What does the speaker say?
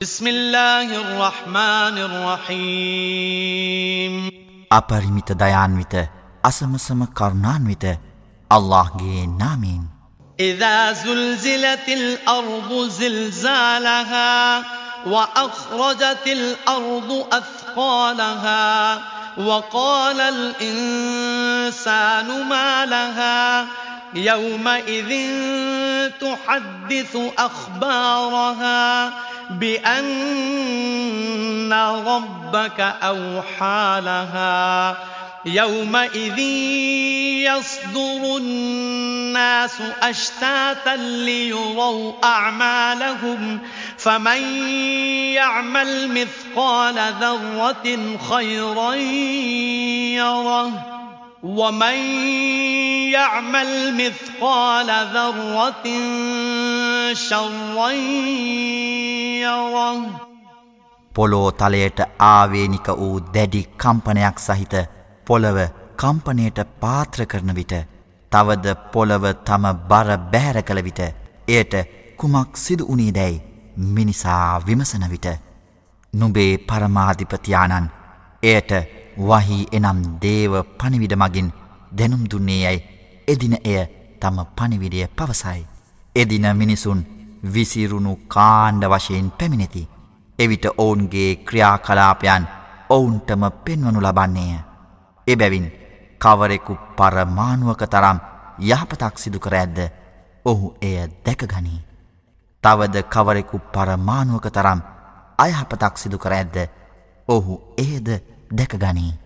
بسم الله الرحمن الرحيم අපරිමිත දයාන්විත අසමසම කරුණාන්විත අල්ලාහ්ගේ නාමයෙන්. إذا زلزلت الأرض زلزالها وأخرجت الأرض أثقالها وقال الإنسان ما لها يومئذ تحدث أخبارها بأن ربك أوحى لها. يومئذ يصدر الناس أشتاتا ليروا أعمالهم. فمن يعمل مثقال ذرة خيرا يره. ومن يعمل مثقال ذرة شرا يره පොලෝ තලයට ආවේනික වූ දැඩි කම්පනයක් සහිත පොළව කම්පනයට පාත්‍ර කරන විට තවද පොළව තම බර බෑර කළ විට එයට කුමක් සිදු වුණේ දැයි මිනිසා විමසන විට නුබේ පරමාධිපතියානන් එයට වහි එනම් දේව පනිවිඩ මගින් දැනුම් දුන්නේ යැයි එදින එය තම පනිවිඩිය පවසයි. එදින මිනිසුන් විසිරුණු කාණ්ඩ වශයෙන් පැමිණෙති. එවිට ඔවුන්ගේ ක්‍රියාකලාපයන් ඔවුන්ටම පෙන්වනු ලබන්නේය. එබැවින් කවරෙකු පරමාණුවක තරම් යහපතක් සිදු කර ඇද්ද ඔහු එය දැකගනී. තවද කවරෙකු පරමාණුවක තරම් අයහපතක් සිදු කර ඇද්ද ඔහු එයද දැකගනී.